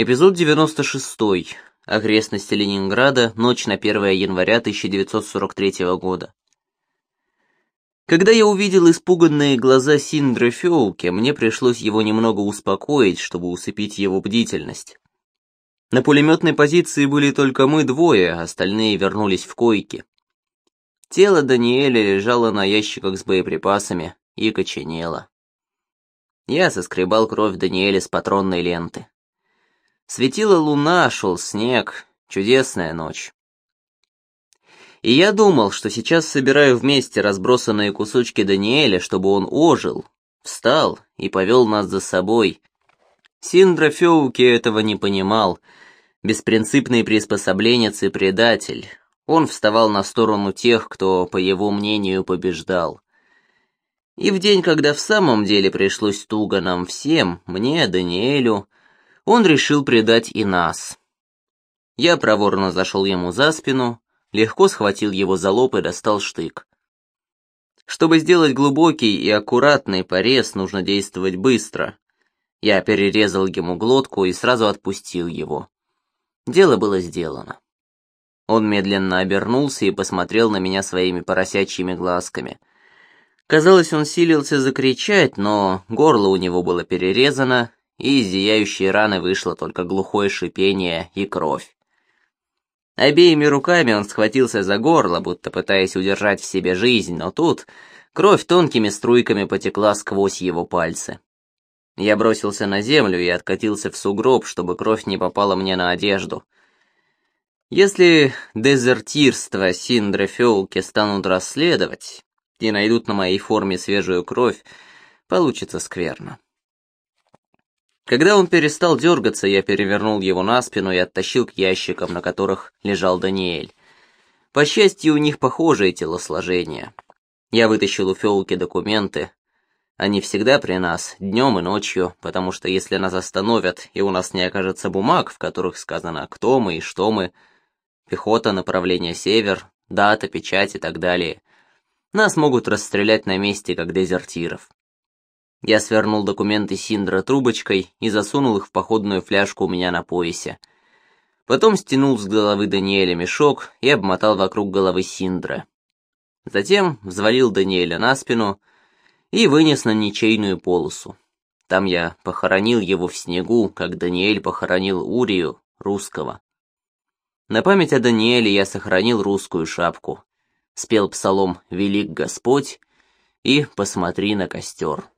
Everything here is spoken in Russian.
Эпизод 96. Окрестности Ленинграда. Ночь на 1 января 1943 года. Когда я увидел испуганные глаза Синдры Феулке, мне пришлось его немного успокоить, чтобы усыпить его бдительность. На пулеметной позиции были только мы двое, остальные вернулись в койки. Тело Даниэля лежало на ящиках с боеприпасами и коченело. Я соскребал кровь Даниэля с патронной ленты. Светила луна, шел снег, чудесная ночь. И я думал, что сейчас собираю вместе разбросанные кусочки Даниэля, чтобы он ожил, встал и повел нас за собой. Синдра Феуки этого не понимал. Беспринципный приспособленец и предатель. Он вставал на сторону тех, кто, по его мнению, побеждал. И в день, когда в самом деле пришлось туго нам всем, мне, Даниэлю, он решил предать и нас. Я проворно зашел ему за спину, легко схватил его за лоб и достал штык. Чтобы сделать глубокий и аккуратный порез, нужно действовать быстро. Я перерезал ему глотку и сразу отпустил его. Дело было сделано. Он медленно обернулся и посмотрел на меня своими поросячьими глазками. Казалось, он силился закричать, но горло у него было перерезано, и из зияющей раны вышло только глухое шипение и кровь. Обеими руками он схватился за горло, будто пытаясь удержать в себе жизнь, но тут кровь тонкими струйками потекла сквозь его пальцы. Я бросился на землю и откатился в сугроб, чтобы кровь не попала мне на одежду. Если дезертирство Синдре Феулке станут расследовать и найдут на моей форме свежую кровь, получится скверно. Когда он перестал дергаться, я перевернул его на спину и оттащил к ящикам, на которых лежал Даниэль. По счастью, у них похожее телосложение. Я вытащил у Феулки документы. Они всегда при нас, днем и ночью, потому что если нас остановят, и у нас не окажется бумаг, в которых сказано, кто мы и что мы, пехота, направление север, дата, печать и так далее, нас могут расстрелять на месте, как дезертиров. Я свернул документы Синдра трубочкой и засунул их в походную фляжку у меня на поясе. Потом стянул с головы Даниэля мешок и обмотал вокруг головы Синдра. Затем взвалил Даниэля на спину и вынес на ничейную полосу. Там я похоронил его в снегу, как Даниэль похоронил Урию, русского. На память о Даниэле я сохранил русскую шапку, спел псалом «Велик Господь» и «Посмотри на костер».